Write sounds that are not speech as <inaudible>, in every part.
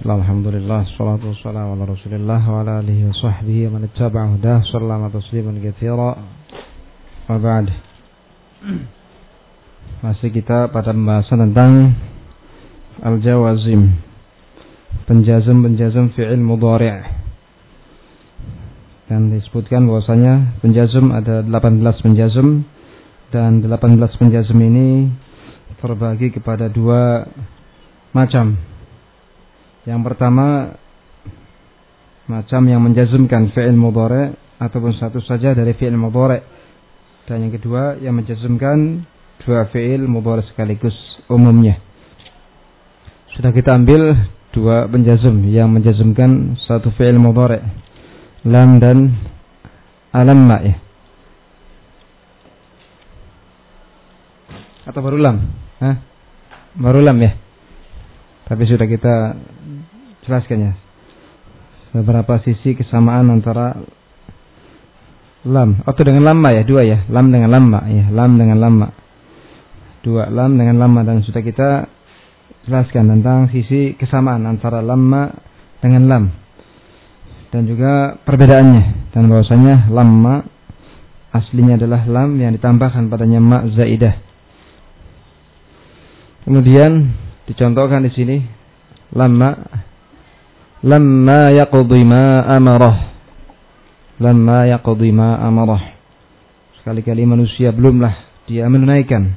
Alhamdulillah Salatu wassalamu ala rasulillah Wa ala alihi wa sahbihi man ittaba'a hudah Sallama tasliman kathira Wa ba'd. Masih kita pada pembahasan tentang Al-Jawazim Penjazm-penjazm fi'il mudhari' Dan disebutkan bahwasanya Penjazm ada 18 penjazm Dan 18 penjazm ini Terbagi kepada dua Macam yang pertama macam yang menjazmkan fi'il mudhari ataupun satu saja dari fi'il mudhari. Dan yang kedua yang menjazmkan dua fi'il mudhari sekaligus umumnya. Sudah kita ambil dua penjazm yang menjazmkan satu fi'il mudhari. Lam dan alamma ya. Atau baru lam? Hah? Baru lam ya? Tapi sudah kita jelaskan ya. Beberapa sisi kesamaan antara lam atau dengan lama ya, dua ya. Lam dengan lama ya, lam dengan lama. Dua lam dengan lama dan sudah kita jelaskan tentang sisi kesamaan antara lama dengan lam. Dan juga perbedaannya dan bahwasanya lama aslinya adalah lam yang ditambahkan padanya ma zaidah. Kemudian Dicontohkan di sini lamma lamma yaqdi ma amarah. Lamma yaqdi ma amarah. Sekali-kali manusia belumlah dia menunaikan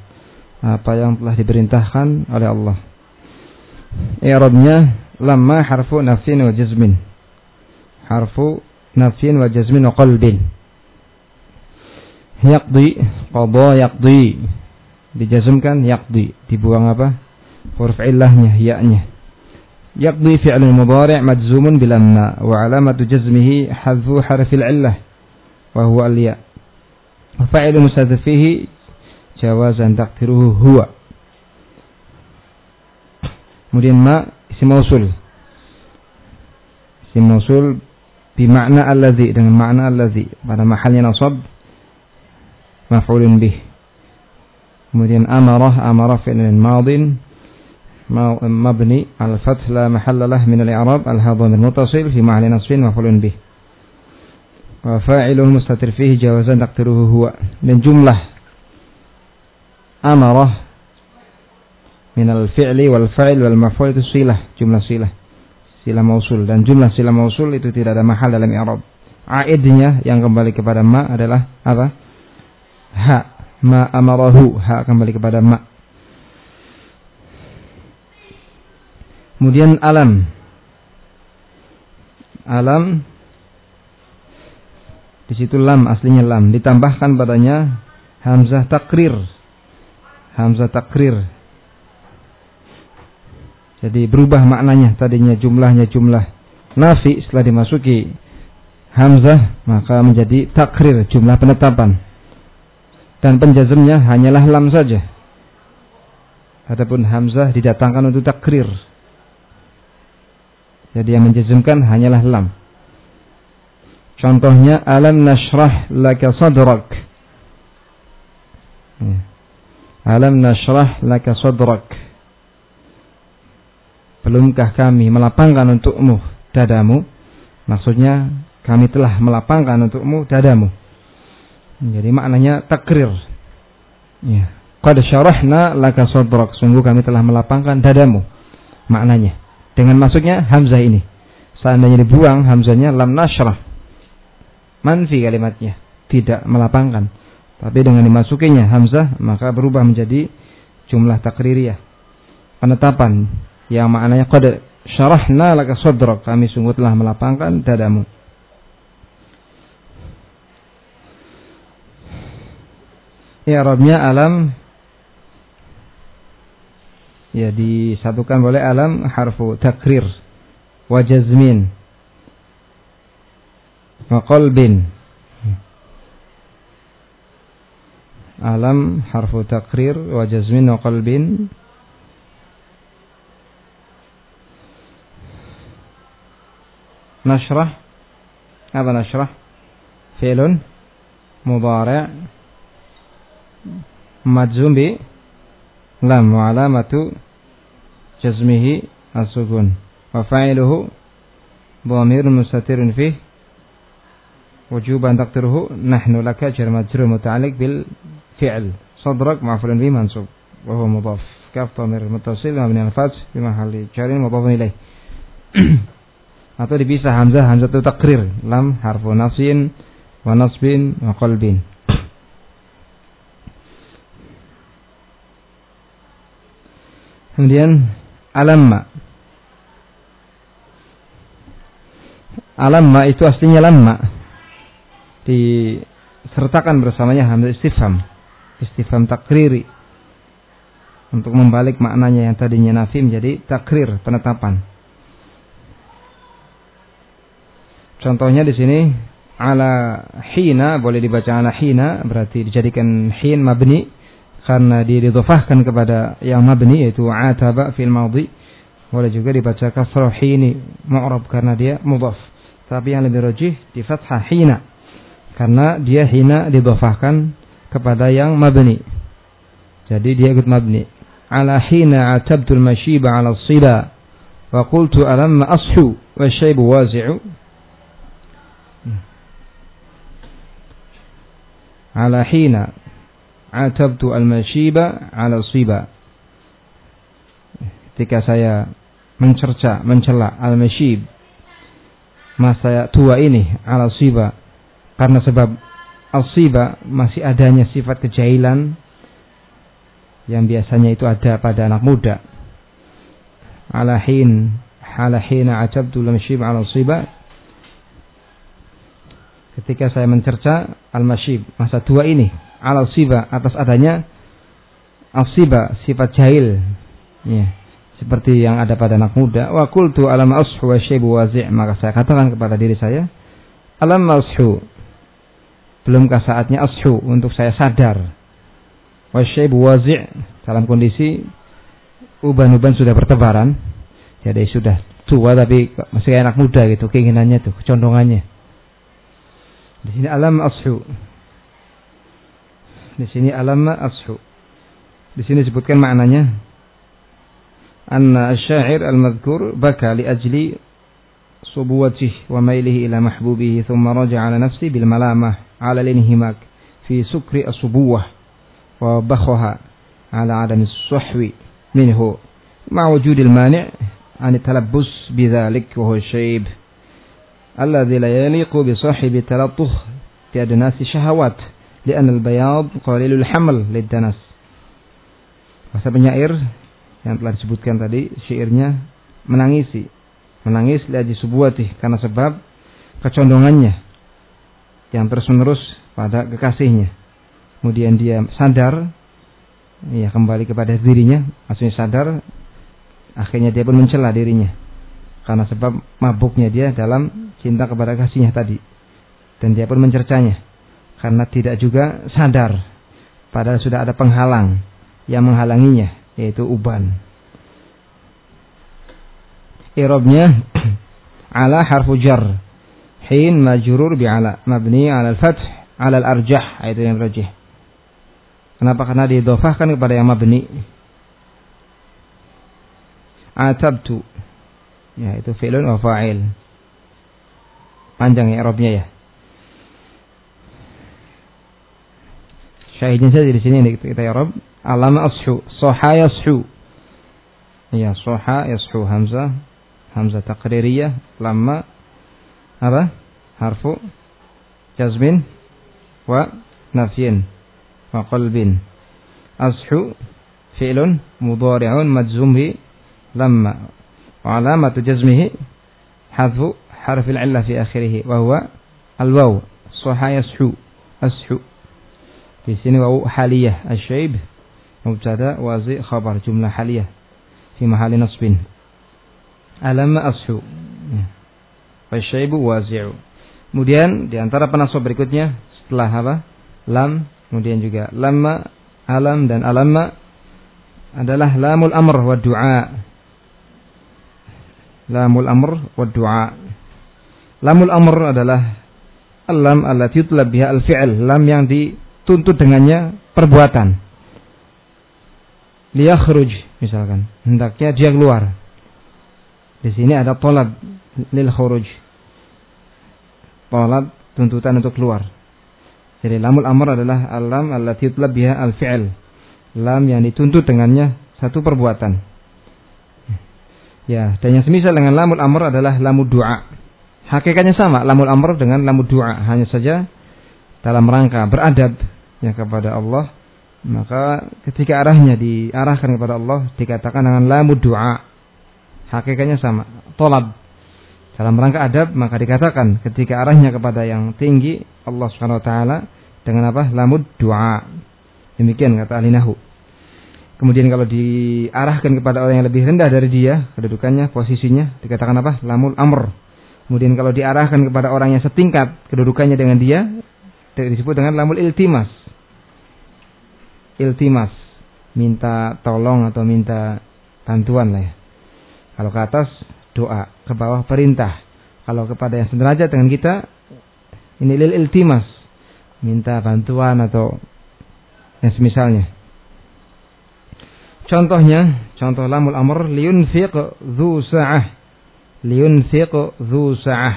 apa yang telah diperintahkan oleh Allah. I'rabnya lamma harfu nafsin wa jazmin. Harfu nafsin wa jazmin wa qalbin. Yaqdi, qada yaqdi. Dijazmkan yaqdi, dibuang apa? huruf illahnya ya-nya يقضي فعل المضارع مجزوم بالأمة وعلامة جزمه حذف حرف العلة وهو الياء. وفعل مستثفه جواز أن تقتره هو. مدين ما اسم وصول اسم وصول بمعنى الذي dengan معنى الذي pada محل نصب مفعول به. مدين أمره أمر فعل الماضي مبني على الفتح لا محل له من الإعراب الهضم المتصل في محل نصب مفعول به وفاعله مستتر فيه جوازا تقديره هو من جملة أمره من الفعل والفعل والمفعول itu silah jumlah silah silah mausul dan jumlah silah mausul itu tidak ada mahal dalam i'rab aidnya yang kembali kepada ma adalah apa ha ma amarahu ha kembali kepada ma Kemudian alam. Alam di situ lam aslinya lam ditambahkan padanya hamzah takrir. Hamzah takrir. Jadi berubah maknanya tadinya jumlahnya jumlah nafi setelah dimasuki hamzah maka menjadi takrir jumlah penetapan. Dan penjazmnya hanyalah lam saja. Adapun hamzah didatangkan untuk takrir jadi yang menjazmkan hanyalah lam. Contohnya alam nashrah laka sadrak. Ya. Alam nashrah laka sadrak. Belumkah kami melapangkan untukmu dadamu? Maksudnya kami telah melapangkan untukmu dadamu. Jadi maknanya takrir. Ya. Qad syarahna laka sadrak. Sungguh kami telah melapangkan dadamu. Maknanya dengan masuknya hamzah ini. Seandainya dibuang hamzahnya lam nashrah. Manfi kalimatnya, tidak melapangkan. Tapi dengan dimasukinya hamzah maka berubah menjadi jumlah takririyah. Penetapan yang maknanya qad syarahna laka sadrak. Kami sungguh telah melapangkan dadamu. Ya Rabbnya alam ya disatukan oleh alam harfu takrir wa jazmin wa qalbin. Alam harfu takrir wa jazmin wa qalbin. Nashrah. Apa nashrah? Fi'lun. Mudhari' majzum bi lam wa alamatu jazmihi as-sukun وفاعله ضمير مستتر فيه. وجوبا تقدره نحن لك جر مجرور متعلق بالفعل. صدرك مفعول به منصوب. وهو مضاف. كاف ضمير متصل مبني على الفتح في محل جر مضاف إليه. atau dipisah hamzah hamzah itu takrir lam harfu nasin wa nasbin wa qalbin kemudian alamma. Alamma itu aslinya lamma. Disertakan bersamanya hamzah istifham. Istifham takriri. Untuk membalik maknanya yang tadinya nafi menjadi takrir penetapan. Contohnya di sini ala hina boleh dibaca ala hina berarti dijadikan hin mabni karena dia didhafahkan kepada yang mabni yaitu ataba fil madhi boleh juga dibaca kasrah hini mu'rab karena dia mudhaf. Tapi yang lebih rajih di fathah hina. Karena dia hina didhafahkan kepada yang mabni. Jadi dia ikut mabni. Ala hina atabtul mashiba ala sila wa qultu alamma ashu wa syaibu wazi'u. Ala hina atabtu al-mashiba ala siba. Ketika saya mencerca mencela al-mashib masa tua ini ala siba. Karena sebab al-siba masih adanya sifat kejahilan yang biasanya itu ada pada anak muda. Ala hin ala hina atabtu al-mashib ala siba. Ketika saya mencerca al-masyib masa tua ini al siba atas adanya al-siba sifat jahil. Ya seperti yang ada pada anak muda. Wa qultu alam ashu wa syaibu maka saya katakan kepada diri saya alam ashu? Belumkah saatnya ashu untuk saya sadar? Wa syaibu dalam kondisi uban-uban sudah bertebaran. Jadi sudah tua tapi masih anak muda gitu keinginannya tuh kecondongannya. Di sini alam ashu. Di sini alam ashu. Di sini sebutkan maknanya. Anna asyair al-madhkur baka li ajli subuwatih wa mailihi ila mahbubihi thumma raja ala nafsi bil malamah ala linhimak fi sukri asubuwah wa bakhaha ala adam suhwi minhu ma wujudil mani' an talabbus bidhalik wa huwa shaib الذي لا يليق بصاحب التلطخ في أدناس الشهوات لأن البياض قليل الحمل للدنس Masa penyair yang telah disebutkan tadi syairnya menangisi menangis liaji subuati karena sebab kecondongannya yang terus menerus pada kekasihnya kemudian dia sadar ya kembali kepada dirinya maksudnya sadar akhirnya dia pun mencela dirinya karena sebab mabuknya dia dalam cinta kepada kasihnya tadi. Dan dia pun mencercanya. Karena tidak juga sadar. Padahal sudah ada penghalang yang menghalanginya. Yaitu uban. Irobnya <clears throat> ala harfu jar. Hin majurur ala Mabni ala al-fath ala al-arjah. Itu yang rajih. Kenapa? Karena didofahkan kepada yang mabni. Atabtu. Ya, itu fi'lun wa fa'il panjang ya ya. Syahidnya saja di sini kita Arab. Alama ashu, soha yashu. Ya, soha yashu hamzah, hamzah takririyah, lama apa? Harfu jazmin wa nafyin wa qalbin. Ashu fi'lun mudhari'un majzum bi lamma wa alamatu jazmihi hadfu حرف العلة في آخره وهو الواو صح يسحو أسحو Di sini wau haliyah asyib mubtada wazi khabar jumlah haliyah fi mahali nasbin. Alam ashu. Hmm. Asyaibu wazi'u. Kemudian di antara penasab berikutnya setelah apa? Lam, kemudian juga lamma, alam dan alamma adalah lamul amr wa du'a. Lamul amr wa du'a. Lamul amr adalah alam allati yutlab biha al-fi'l, lam yang di dituntut dengannya perbuatan. Liyakhruj misalkan, hendaknya dia keluar. Di sini ada tolab lil khuruj. Tolab tuntutan untuk keluar. Jadi lamul amr adalah alam allati yutlab biha al-fi'l. Lam yang dituntut dengannya satu perbuatan. Ya, dan yang semisal dengan lamul amr adalah lamul doa. Hakikatnya sama, lamul amr dengan lamul doa. Hanya saja dalam rangka beradab ya kepada Allah, maka ketika arahnya diarahkan kepada Allah dikatakan dengan lamul doa. Hakikatnya sama, tolab. Dalam rangka adab maka dikatakan ketika arahnya kepada yang tinggi Allah Subhanahu wa taala dengan apa? Lamud doa. Demikian kata ahli nahu. Kemudian kalau diarahkan kepada orang yang lebih rendah dari dia, kedudukannya, posisinya, dikatakan apa? Lamul amr. Kemudian kalau diarahkan kepada orang yang setingkat kedudukannya dengan dia, disebut dengan lamul iltimas. Iltimas, minta tolong atau minta bantuan lah ya. Kalau ke atas doa, ke bawah perintah. Kalau kepada yang sederajat dengan kita, ini lil iltimas, minta bantuan atau yang semisalnya. Contohnya, contoh lamul amr liyunfiq dzu sa'ah. Liyunfiq dzu sa'ah.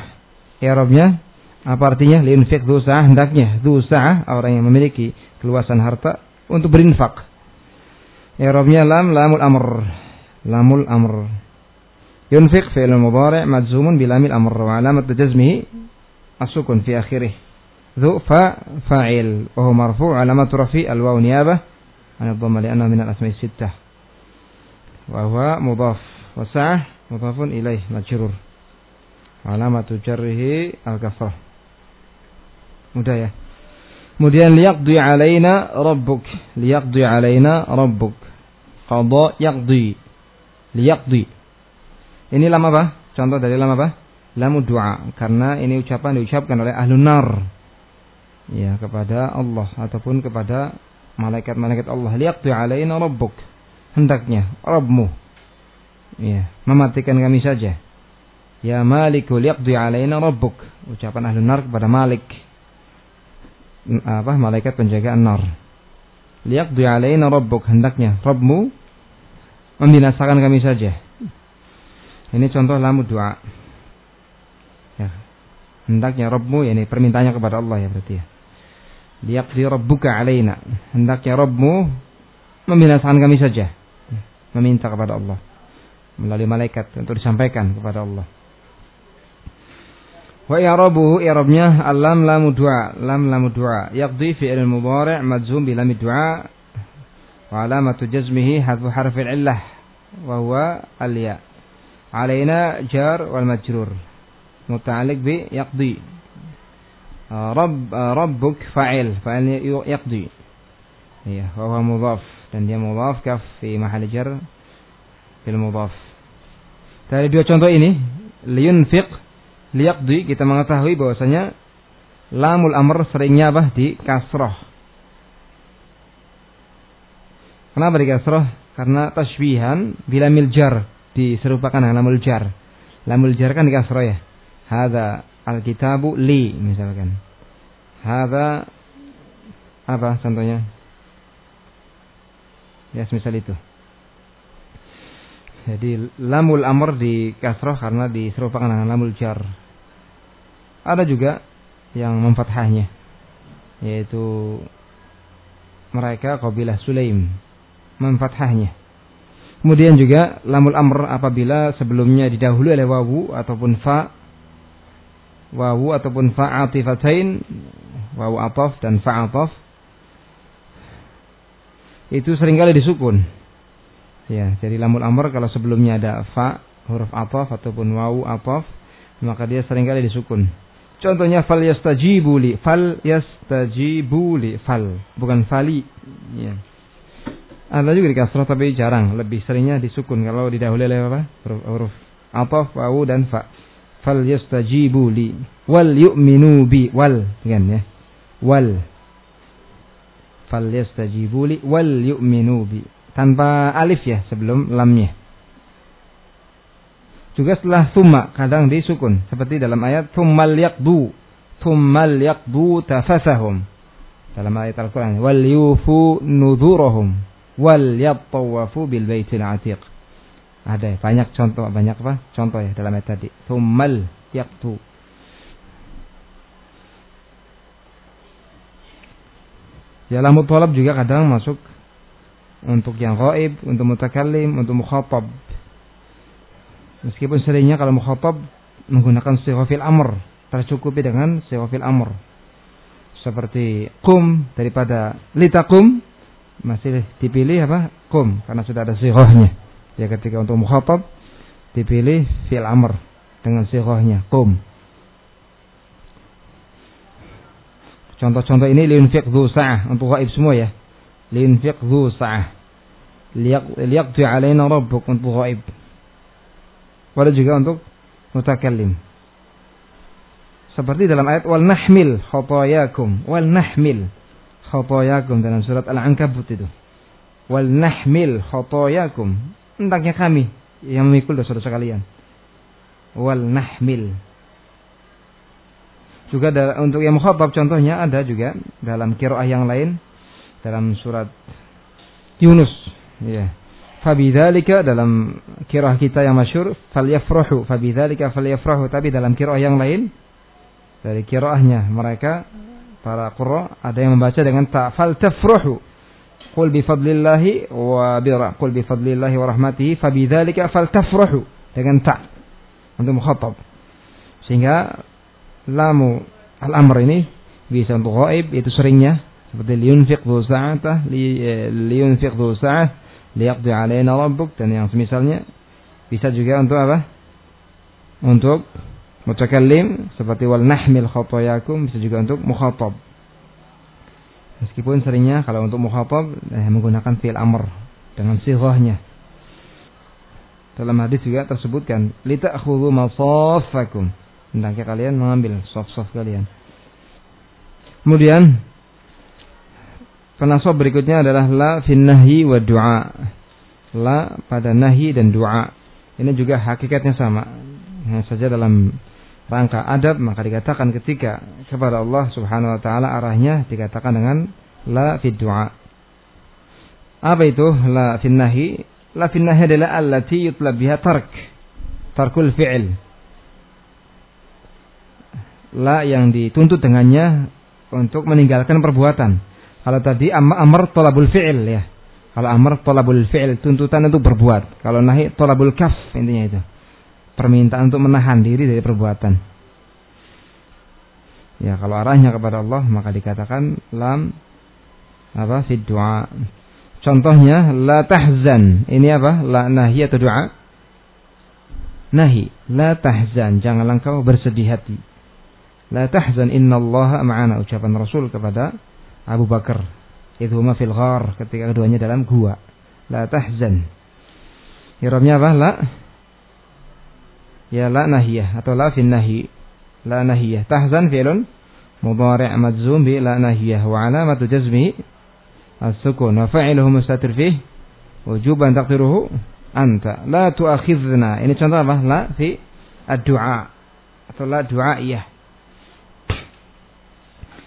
Arabnya apa artinya? Liyunfiq dzu sa'ah hendaknya dzu sa'ah orang yang memiliki keluasan harta untuk berinfak. Arabnya lam lamul amr. Lamul amr. Yunfiq fi'il mudhari' majzumun bilamil amr wa alamat jazmihi asukun fi akhirih. Dzu fa fa'il wa huwa marfu' alamat rafi' al-waw niyabah عن الضمة لأنه من الأسماء الستة وهو مضاف وسعة مضاف إليه مجرور علامة جره الكسرة mudah ya Kemudian liyaqdi alaina rabbuk. Liyaqdi alaina rabbuk. Qada yaqdi. Liyaqdi. Ini lama apa? Contoh dari lama apa? Lamu doa karena ini ucapan diucapkan oleh ahlun nar. Ya kepada Allah ataupun kepada malaikat-malaikat Allah. Liyaqdi alaina rabbuk. Hendaknya Rabbmu. Ya mematikan kami saja. Ya maliku liyaqdi alaina rabbuk. Ucapan ahli nar kepada Malik apa malaikat penjaga nar liyaqdi alaina rabbuk hendaknya Rabbmu membinasakan kami saja. Ini contoh lamu doa. Ya. Hendaknya Rabbmu ya ini permintaannya kepada Allah ya berarti ya. Liyaqdi rabbuka alaina hendaknya Rabbmu membinasakan kami saja. Meminta kepada Allah. Melalui malaikat untuk disampaikan kepada Allah wa i'rabuhu i'rabnya alam lamu du'a lam lamu du'a yaqdi fi'il mudhari' majzum bi lam du'a wa alamatu jazmihi hadfu harf al-illah wa huwa al-ya alaina jar wal majrur muta'alliq bi yaqdi Rabb rabbuk fa'il fa'ilnya yaqdi iya wa huwa mudhaf dan dia mudhaf kaf fi mahal jar fil mudhaf dari dua contoh ini liyunfiq liyaqdi kita mengetahui bahwasanya lamul amr seringnya apa di kasroh kenapa di kasroh karena tasbihan bila miljar diserupakan dengan lamul jar lamul jar kan di kasroh ya hadza Alkitabu li misalkan. Hadza apa contohnya? Ya, semisal itu. Jadi lamul amr di kasroh karena diserupakan dengan lamul jar. Ada juga yang memfathahnya yaitu mereka kabilah Sulaim memfathahnya. Kemudian juga lamul amr apabila sebelumnya didahului oleh wawu ataupun fa wawu ataupun fa'atifatain wawu ataf dan fa'ataf itu sering kali disukun ya jadi lamul amr kalau sebelumnya ada fa huruf ataf ataupun wawu ataf maka dia sering kali disukun. Contohnya fal yastajibu li fal yastajibu li fal. Bukan fali ya. Ada juga di kasrah tapi jarang. Lebih seringnya disukun kalau didahului oleh apa? Huruf, huruf ataf wawu dan fa. Fal yastajibu li wal yu'minu bi wal. Kan ya? Wal. Fal yastajibu li wal yu'minu bi tanpa alif ya sebelum lamnya juga setelah thumma kadang disukun seperti dalam ayat thummal yaqdu thummal yaqdu tafasahum dalam ayat Al-Qur'an wal yufu nudurahum wal yattawafu bil baitil atiq Ada banyak contoh, banyak apa? Contoh ya dalam ayat tadi. Tumal yaktu. Ya lamu tolab juga kadang masuk untuk yang gaib, untuk mutakallim, untuk mukhatab. Meskipun seringnya kalau mukhatab menggunakan sighafil amr, tercukupi dengan sighafil amr. Seperti kum daripada litakum masih dipilih apa? Kum karena sudah ada sighahnya. Ya ketika untuk mukhatab dipilih fi'il amr dengan sighahnya kum. Contoh-contoh ini liunfiq dhu sa'ah untuk gaib semua ya. Liunfiq dhu sa'ah. Liyaqdi alaina rabbuk untuk gaib. Wala juga untuk mutakallim. Seperti dalam ayat wal nahmil khotoyakum. Wal nahmil khotoyakum dalam surat Al-Ankabut itu. Wal nahmil khotoyakum hendaknya kami yang memikul dosa-dosa kalian. Wal nahmil. Juga untuk yang mukhatab contohnya ada juga dalam kiroah yang lain dalam surat Yunus. Ya. Fabidzalika dalam kiroah kita yang masyur falyafrahu. Fabidzalika falyafrahu. Tapi dalam kiroah yang lain dari kiroahnya mereka para qurra ada yang membaca dengan ta faltafrahu. Qul bi fadlillahi wa bi qul bi fadlillahi wa rahmatihi. Fabidzalika faltafrahu. Dengan ta untuk mukhatab. Sehingga lamu al-amr ini bisa untuk ghaib. Itu seringnya. Seperti liyunfiq dhu sa'atah li, eh, dhu sa'ah liyaqdi alaina rabbuk dan yang semisalnya bisa juga untuk apa? Untuk mutakallim seperti wal nahmil khatayakum bisa juga untuk mukhatab. Meskipun seringnya kalau untuk mukhatab eh, menggunakan fi'il amr dengan sighahnya. Dalam hadis juga tersebutkan, lita'khudhu masaffakum. Hendaknya kalian mengambil soft-soft kalian. Kemudian penasab berikutnya adalah la fin nahyi wa du'a. La pada nahi dan doa. Ini juga hakikatnya sama. Hanya saja dalam rangka adab maka dikatakan ketika kepada Allah Subhanahu wa taala arahnya dikatakan dengan la fi du'a. Apa itu la fi nahi? La fi nahi adalah allati yutlab biha tark. Tarkul fi'il. La yang dituntut dengannya untuk meninggalkan perbuatan. Kalau tadi amr tolabul fi'il ya. Kalau amr tolabul fi'il tuntutan untuk berbuat. Kalau nahi tolabul kaf intinya itu permintaan untuk menahan diri dari perbuatan. Ya, kalau arahnya kepada Allah maka dikatakan lam apa fi doa. Contohnya la tahzan. Ini apa? La nahi atau doa? Nahi. La tahzan. Janganlah engkau bersedih hati. La tahzan innallaha ma'ana ucapan Rasul kepada Abu Bakar. Itu fil ghar ketika keduanya dalam gua. La tahzan. Irabnya apa? La ya la nahiyah atau la fin nahi la nahiyah tahzan fi'lun mudhari' majzum bi la nahiyah wa alamatu jazmihi as-sukun wa fa'iluhu mustatir wujuban taqdiruhu anta la tu'akhidhna ini contoh apa la fi ad-du'a atau la du'aiyah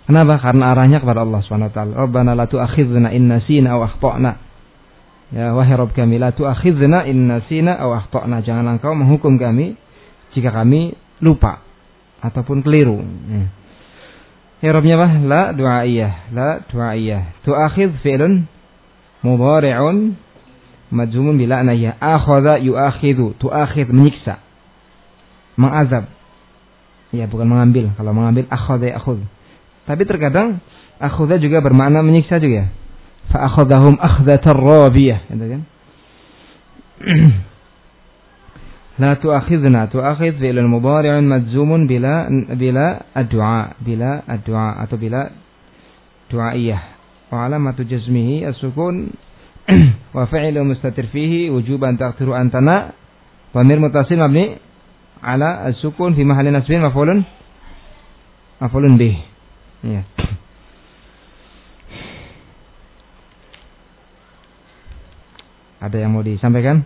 Kenapa? Karena arahnya kepada Allah Subhanahu wa taala. Rabbana la tu'akhidhna in nasina aw akhtana. Ya wahai Rabb kami la tu'akhidhna in nasina aw akhtana. Jangan engkau menghukum kami jika kami lupa ataupun keliru. Ya. Irobnya apa? La du'aiyah. La du'aiyah. Tu'akhid fi'lun mudhari'un majzumun bila anaya. Akhadha yu'akhidhu. Tu'akhid menyiksa. Mengazab. Ya, bukan mengambil. Kalau mengambil akhadha akhud. Tapi terkadang akhudha juga bermakna menyiksa juga. Ya. Fa akhadhahum akhdatar rabiyah, gitu kan. <clears throat> La tu'akhidna tu'akhid fi'lun bila bila addu'a bila addu'a atau bila du'aiyah wa alamatu jazmihi as-sukun <clears throat> wa fi'lu mustatir fihi wujuban antana dhamir mutasil mabni ala sukun fi mahalli nasbin maf'ulun maf'ulun yeah. Ada yang mau disampaikan?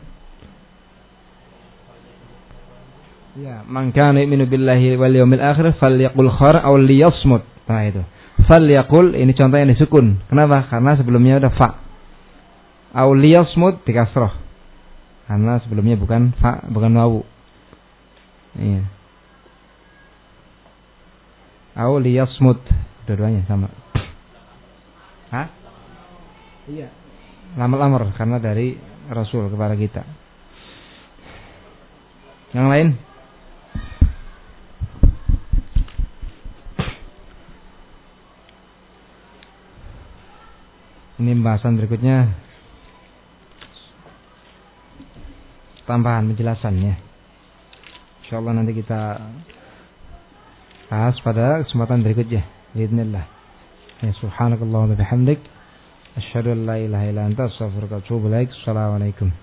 Ya, man kana yu'minu billahi wal yawmil akhir falyaqul khair aw liyasmut. Nah itu. Falyaqul ini contoh yang disukun. Kenapa? Karena sebelumnya ada fa. Aw liyasmut dikasroh. Karena sebelumnya bukan fa, bukan wawu. Iya. Au liyasmut. Dua-duanya sama. Hah? Iya. Lamar-lamar karena dari Rasul kepada kita. Yang lain? Ini pembahasan berikutnya tambahan penjelasan ya. Insyaallah nanti kita bahas pada kesempatan berikutnya. Bismillah. Ya subhanakallah wa bihamdik asyhadu an la ilaha illa anta astaghfiruka wa atubu ilaik. Assalamualaikum.